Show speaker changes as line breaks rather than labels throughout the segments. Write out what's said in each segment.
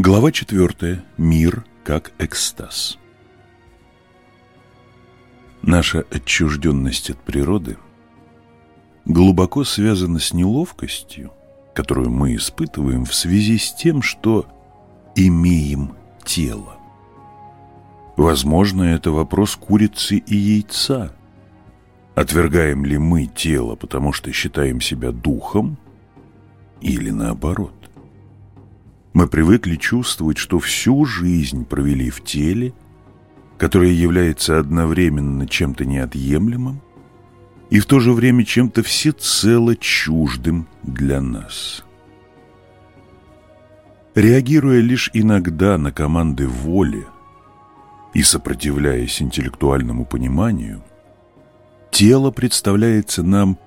Глава 4. Мир как экстаз. Наша отчужденность от природы глубоко связана с неловкостью, которую мы испытываем в связи с тем, что имеем тело. Возможно, это вопрос курицы и яйца. Отвергаем ли мы тело, потому что считаем себя духом, или наоборот? Мы привыкли чувствовать, что всю жизнь провели в теле, которое является одновременно чем-то неотъемлемым и в то же время чем-то всецело чуждым для нас. Реагируя лишь иногда на команды воли и сопротивляясь интеллектуальному пониманию, тело представляется нам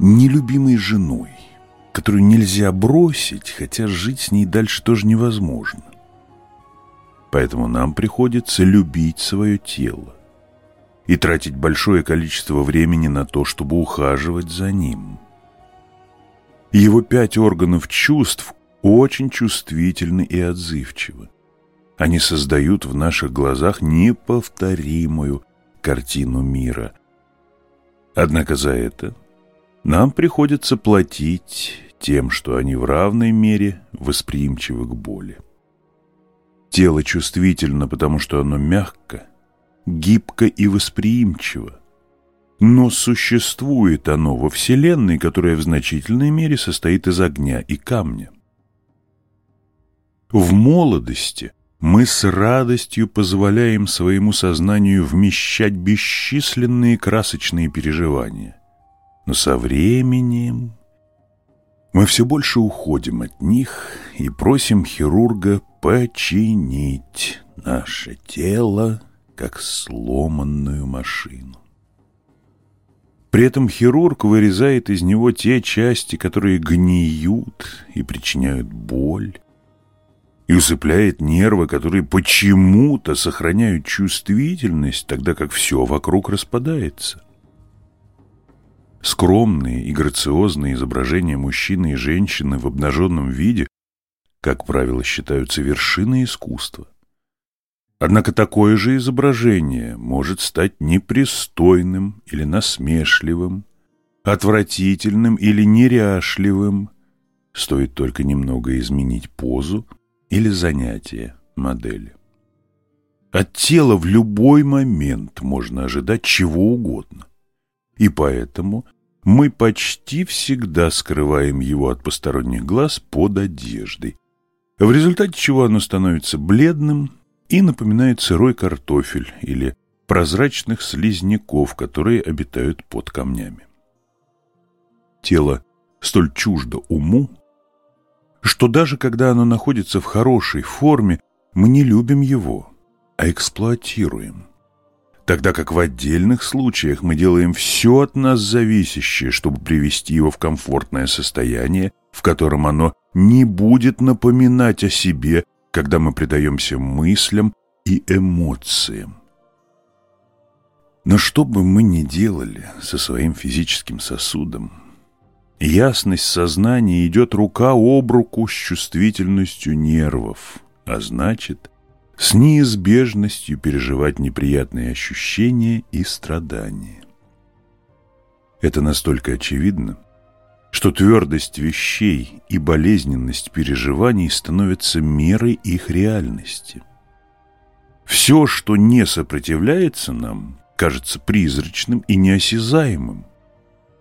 нелюбимой женой – которую нельзя бросить, хотя жить с ней дальше тоже невозможно. Поэтому нам приходится любить свое тело и тратить большое количество времени на то, чтобы ухаживать за ним. Его пять органов чувств очень чувствительны и отзывчивы. Они создают в наших глазах неповторимую картину мира. Однако за это нам приходится платить тем, что они в равной мере восприимчивы к боли. Тело чувствительно, потому что оно мягко, гибко и восприимчиво. Но существует оно во Вселенной, которая в значительной мере состоит из огня и камня. В молодости мы с радостью позволяем своему сознанию вмещать бесчисленные красочные переживания. Но со временем мы все больше уходим от них и просим хирурга починить наше тело, как сломанную машину. При этом хирург вырезает из него те части, которые гниют и причиняют боль, и усыпляет нервы, которые почему-то сохраняют чувствительность, тогда как все вокруг распадается. Скромные и грациозные изображения мужчины и женщины в обнаженном виде, как правило, считаются вершиной искусства. Однако такое же изображение может стать непристойным или насмешливым, отвратительным или неряшливым, стоит только немного изменить позу или занятие модели. От тела в любой момент можно ожидать чего угодно и поэтому мы почти всегда скрываем его от посторонних глаз под одеждой, в результате чего оно становится бледным и напоминает сырой картофель или прозрачных слизняков, которые обитают под камнями. Тело столь чуждо уму, что даже когда оно находится в хорошей форме, мы не любим его, а эксплуатируем. Тогда как в отдельных случаях мы делаем все от нас зависящее, чтобы привести его в комфортное состояние, в котором оно не будет напоминать о себе, когда мы предаемся мыслям и эмоциям. Но что бы мы ни делали со своим физическим сосудом, ясность сознания идет рука об руку с чувствительностью нервов, а значит, с неизбежностью переживать неприятные ощущения и страдания. Это настолько очевидно, что твердость вещей и болезненность переживаний становятся мерой их реальности. Все, что не сопротивляется нам, кажется призрачным и неосязаемым.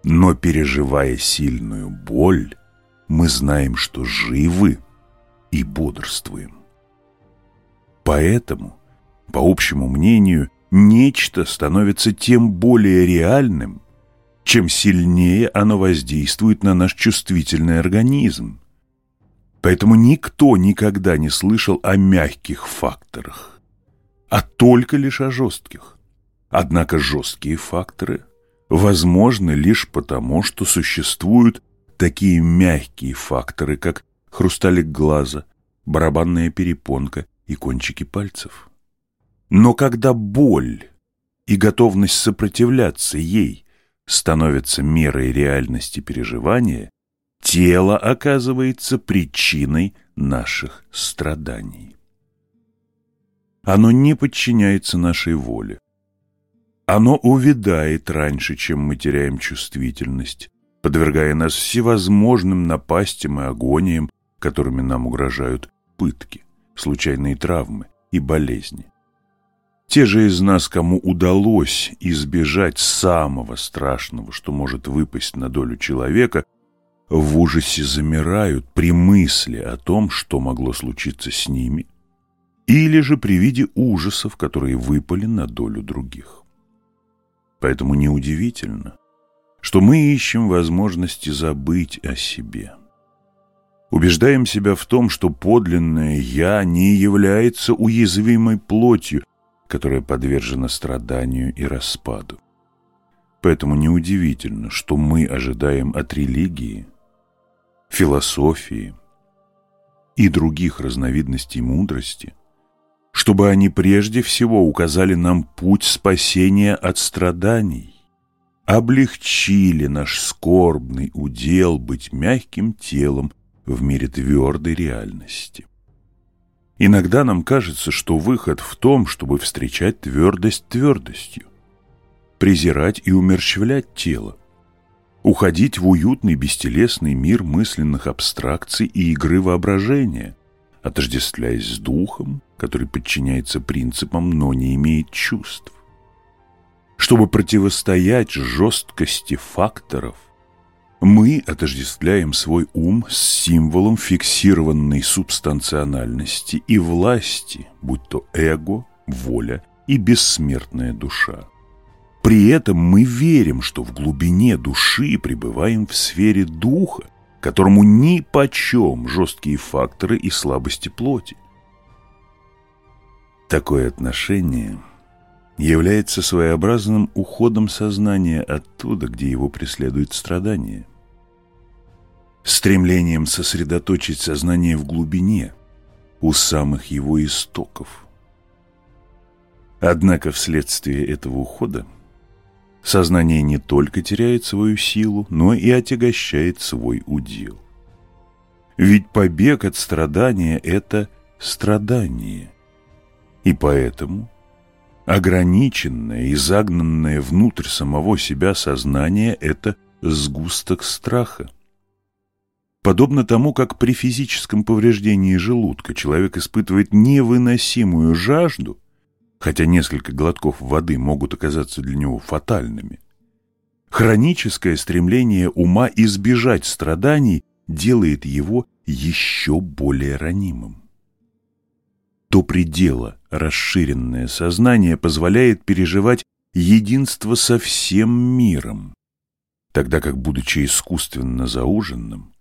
Но переживая сильную боль, мы знаем, что живы и бодрствуем. Поэтому, по общему мнению, нечто становится тем более реальным, чем сильнее оно воздействует на наш чувствительный организм. Поэтому никто никогда не слышал о мягких факторах, а только лишь о жестких. Однако жесткие факторы возможны лишь потому, что существуют такие мягкие факторы, как хрусталик глаза, барабанная перепонка и кончики пальцев. Но когда боль и готовность сопротивляться ей становятся мерой реальности переживания, тело оказывается причиной наших страданий. Оно не подчиняется нашей воле. Оно увядает раньше, чем мы теряем чувствительность, подвергая нас всевозможным напастям и агониям, которыми нам угрожают пытки случайные травмы и болезни. Те же из нас, кому удалось избежать самого страшного, что может выпасть на долю человека, в ужасе замирают при мысли о том, что могло случиться с ними, или же при виде ужасов, которые выпали на долю других. Поэтому неудивительно, что мы ищем возможности забыть о себе – Убеждаем себя в том, что подлинное «я» не является уязвимой плотью, которая подвержена страданию и распаду. Поэтому неудивительно, что мы ожидаем от религии, философии и других разновидностей мудрости, чтобы они прежде всего указали нам путь спасения от страданий, облегчили наш скорбный удел быть мягким телом в мире твердой реальности. Иногда нам кажется, что выход в том, чтобы встречать твердость твердостью, презирать и умерщвлять тело, уходить в уютный бестелесный мир мысленных абстракций и игры воображения, отождествляясь с духом, который подчиняется принципам, но не имеет чувств. Чтобы противостоять жесткости факторов, мы отождествляем свой ум с символом фиксированной субстанциональности и власти, будь то эго, воля и бессмертная душа. При этом мы верим, что в глубине души пребываем в сфере духа, которому ни почем жесткие факторы и слабости плоти. Такое отношение является своеобразным уходом сознания оттуда, где его преследует страдание стремлением сосредоточить сознание в глубине, у самых его истоков. Однако вследствие этого ухода сознание не только теряет свою силу, но и отягощает свой удел. Ведь побег от страдания – это страдание. И поэтому ограниченное и загнанное внутрь самого себя сознание – это сгусток страха – Подобно тому, как при физическом повреждении желудка человек испытывает невыносимую жажду, хотя несколько глотков воды могут оказаться для него фатальными, хроническое стремление ума избежать страданий делает его еще более ранимым. До предела расширенное сознание позволяет переживать единство со всем миром, тогда как, будучи искусственно зауженным,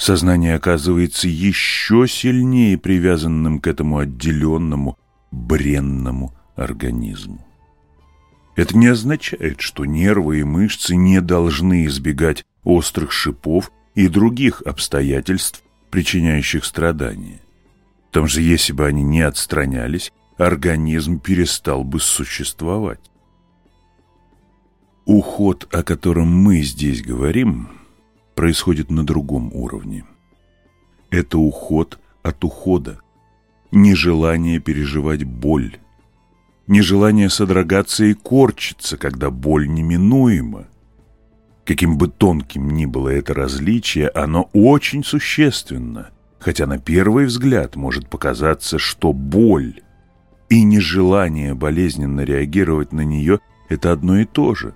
Сознание оказывается еще сильнее привязанным к этому отделенному, бренному организму. Это не означает, что нервы и мышцы не должны избегать острых шипов и других обстоятельств, причиняющих страдания. Потому же, если бы они не отстранялись, организм перестал бы существовать. Уход, о котором мы здесь говорим, происходит на другом уровне. Это уход от ухода, нежелание переживать боль, нежелание содрогаться и корчиться, когда боль неминуема. Каким бы тонким ни было это различие, оно очень существенно, хотя на первый взгляд может показаться, что боль и нежелание болезненно реагировать на нее – это одно и то же.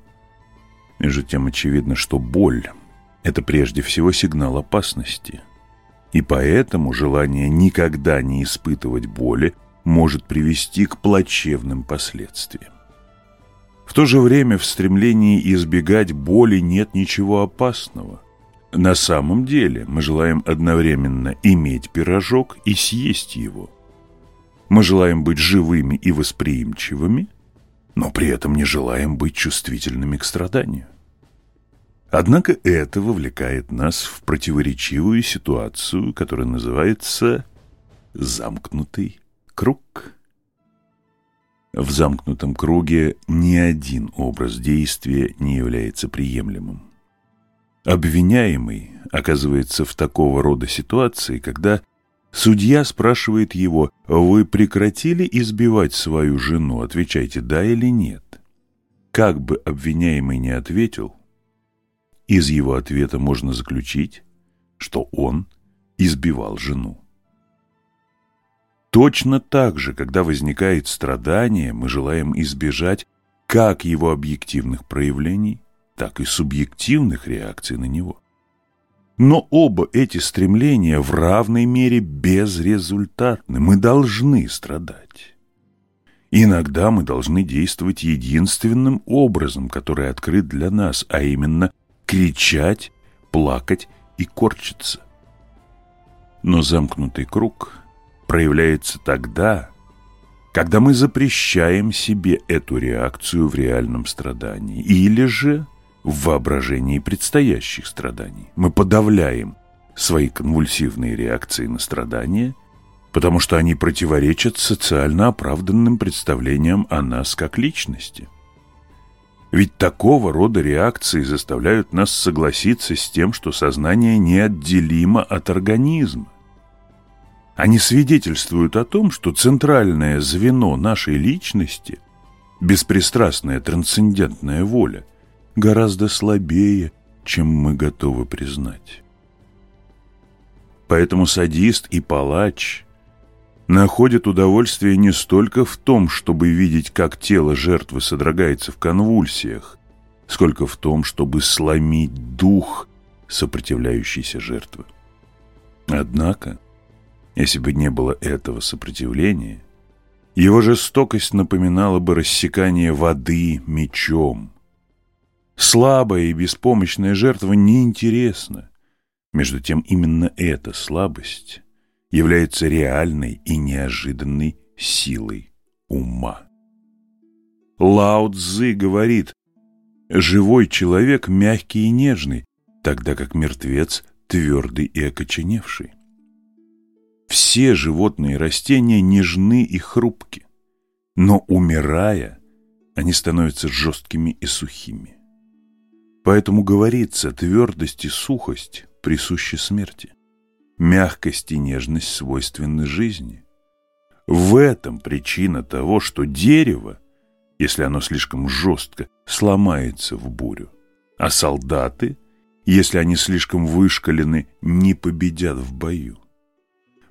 Между тем очевидно, что боль – это прежде всего сигнал опасности. И поэтому желание никогда не испытывать боли может привести к плачевным последствиям. В то же время в стремлении избегать боли нет ничего опасного. На самом деле мы желаем одновременно иметь пирожок и съесть его. Мы желаем быть живыми и восприимчивыми, но при этом не желаем быть чувствительными к страданию. Однако это вовлекает нас в противоречивую ситуацию, которая называется «замкнутый круг». В замкнутом круге ни один образ действия не является приемлемым. Обвиняемый оказывается в такого рода ситуации, когда судья спрашивает его «Вы прекратили избивать свою жену? Отвечайте «да» или «нет». Как бы обвиняемый не ответил – из его ответа можно заключить, что он избивал жену. Точно так же, когда возникает страдание, мы желаем избежать как его объективных проявлений, так и субъективных реакций на него. Но оба эти стремления в равной мере безрезультатны. Мы должны страдать. Иногда мы должны действовать единственным образом, который открыт для нас, а именно – кричать, плакать и корчиться. Но замкнутый круг проявляется тогда, когда мы запрещаем себе эту реакцию в реальном страдании или же в воображении предстоящих страданий. Мы подавляем свои конвульсивные реакции на страдания, потому что они противоречат социально оправданным представлениям о нас как личности. Ведь такого рода реакции заставляют нас согласиться с тем, что сознание неотделимо от организма. Они свидетельствуют о том, что центральное звено нашей личности, беспристрастная трансцендентная воля, гораздо слабее, чем мы готовы признать. Поэтому садист и палач находят удовольствие не столько в том, чтобы видеть, как тело жертвы содрогается в конвульсиях, сколько в том, чтобы сломить дух сопротивляющейся жертвы. Однако, если бы не было этого сопротивления, его жестокость напоминала бы рассекание воды мечом. Слабая и беспомощная жертва неинтересна. Между тем именно эта слабость является реальной и неожиданной силой ума. Лао Цзы говорит, живой человек мягкий и нежный, тогда как мертвец твердый и окоченевший. Все животные и растения нежны и хрупки, но умирая, они становятся жесткими и сухими. Поэтому говорится, твердость и сухость присущи смерти мягкость и нежность свойственны жизни. В этом причина того, что дерево, если оно слишком жестко, сломается в бурю, а солдаты, если они слишком вышкалены, не победят в бою.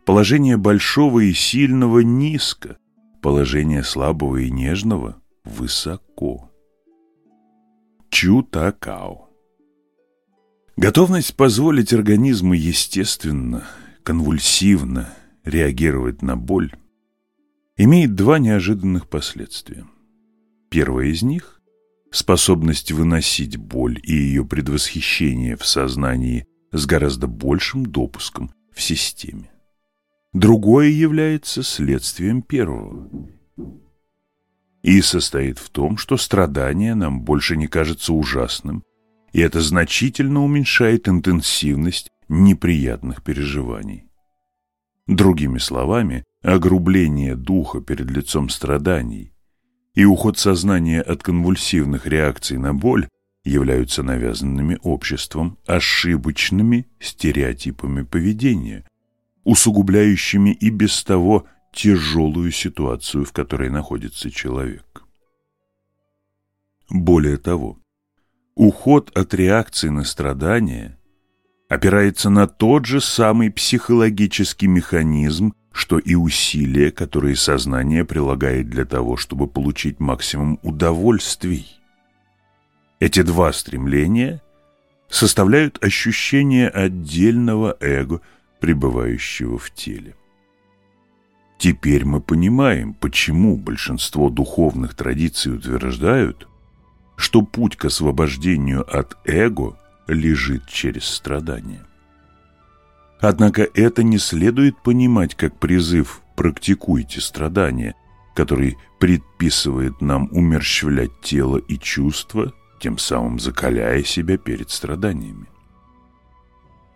Положение большого и сильного низко, положение слабого и нежного высоко. Чутакао Готовность позволить организму естественно, конвульсивно реагировать на боль имеет два неожиданных последствия. Первое из них – способность выносить боль и ее предвосхищение в сознании с гораздо большим допуском в системе. Другое является следствием первого и состоит в том, что страдание нам больше не кажется ужасным и это значительно уменьшает интенсивность неприятных переживаний. Другими словами, огрубление духа перед лицом страданий и уход сознания от конвульсивных реакций на боль являются навязанными обществом ошибочными стереотипами поведения, усугубляющими и без того тяжелую ситуацию, в которой находится человек. Более того, уход от реакции на страдания опирается на тот же самый психологический механизм, что и усилия, которые сознание прилагает для того, чтобы получить максимум удовольствий. Эти два стремления составляют ощущение отдельного эго, пребывающего в теле. Теперь мы понимаем, почему большинство духовных традиций утверждают, что путь к освобождению от эго лежит через страдания. Однако это не следует понимать как призыв «практикуйте страдания», который предписывает нам умерщвлять тело и чувства, тем самым закаляя себя перед страданиями.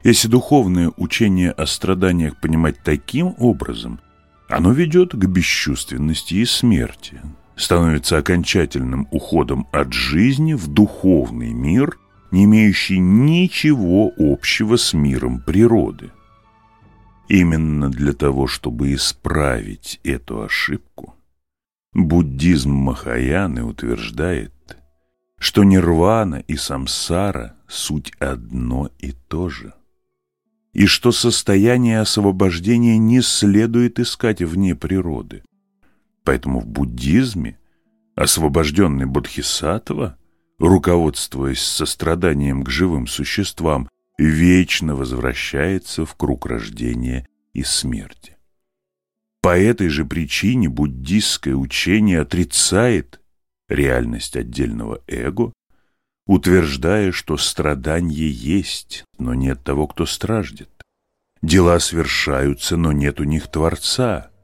Если духовное учение о страданиях понимать таким образом, оно ведет к бесчувственности и смерти – становится окончательным уходом от жизни в духовный мир, не имеющий ничего общего с миром природы. Именно для того, чтобы исправить эту ошибку, буддизм Махаяны утверждает, что нирвана и самсара – суть одно и то же, и что состояние освобождения не следует искать вне природы – Поэтому в буддизме, освобожденный Бодхисаттва, руководствуясь состраданием к живым существам, вечно возвращается в круг рождения и смерти. По этой же причине буддистское учение отрицает реальность отдельного эго, утверждая, что страдание есть, но нет того, кто страждет. Дела свершаются, но нет у них Творца –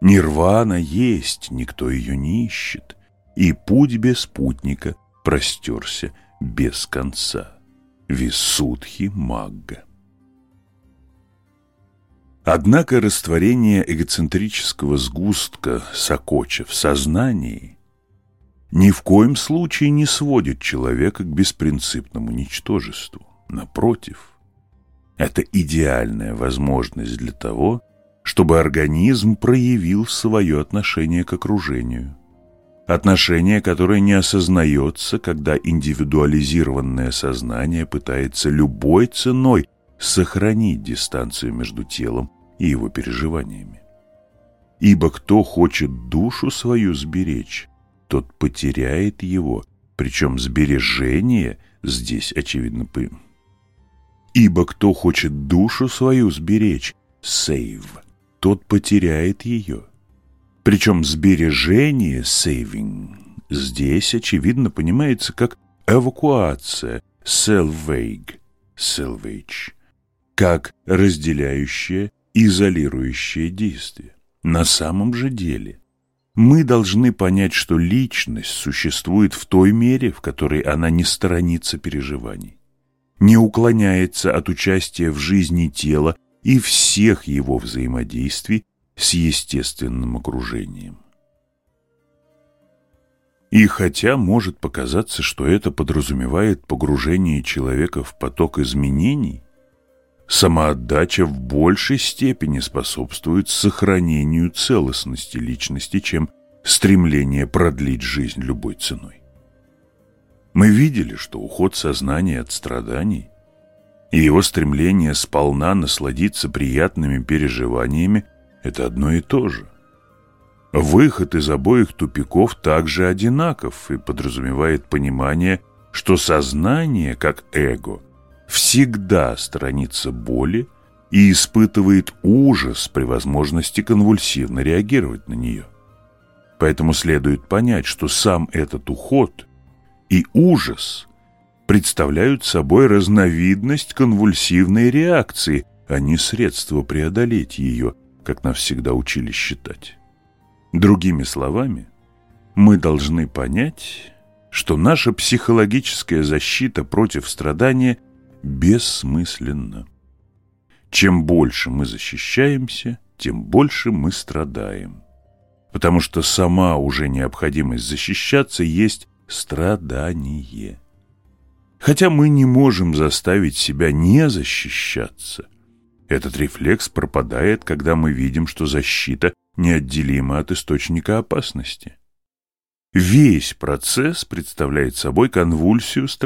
Нирвана есть, никто ее не ищет, и путь без путника простерся без конца. Висудхи Магга. Однако растворение эгоцентрического сгустка Сокоча в сознании ни в коем случае не сводит человека к беспринципному ничтожеству. Напротив, это идеальная возможность для того, чтобы организм проявил свое отношение к окружению. Отношение, которое не осознается, когда индивидуализированное сознание пытается любой ценой сохранить дистанцию между телом и его переживаниями. Ибо кто хочет душу свою сберечь, тот потеряет его, причем сбережение здесь, очевидно, пым. Ибо кто хочет душу свою сберечь, сейв – тот потеряет ее. Причем сбережение saving здесь, очевидно, понимается как эвакуация self-vague, как разделяющее, изолирующее действие. На самом же деле мы должны понять, что личность существует в той мере, в которой она не сторонится переживаний, не уклоняется от участия в жизни тела и всех его взаимодействий с естественным окружением. И хотя может показаться, что это подразумевает погружение человека в поток изменений, самоотдача в большей степени способствует сохранению целостности личности, чем стремление продлить жизнь любой ценой. Мы видели, что уход сознания от страданий – и его стремление сполна насладиться приятными переживаниями – это одно и то же. Выход из обоих тупиков также одинаков и подразумевает понимание, что сознание, как эго, всегда сторонится боли и испытывает ужас при возможности конвульсивно реагировать на нее. Поэтому следует понять, что сам этот уход и ужас – представляют собой разновидность конвульсивной реакции, а не средство преодолеть ее, как навсегда учили считать. Другими словами, мы должны понять, что наша психологическая защита против страдания бессмысленна. Чем больше мы защищаемся, тем больше мы страдаем. Потому что сама уже необходимость защищаться есть страдание. Хотя мы не можем заставить себя не защищаться. Этот рефлекс пропадает, когда мы видим, что защита неотделима от источника опасности. Весь процесс представляет собой конвульсию страдания.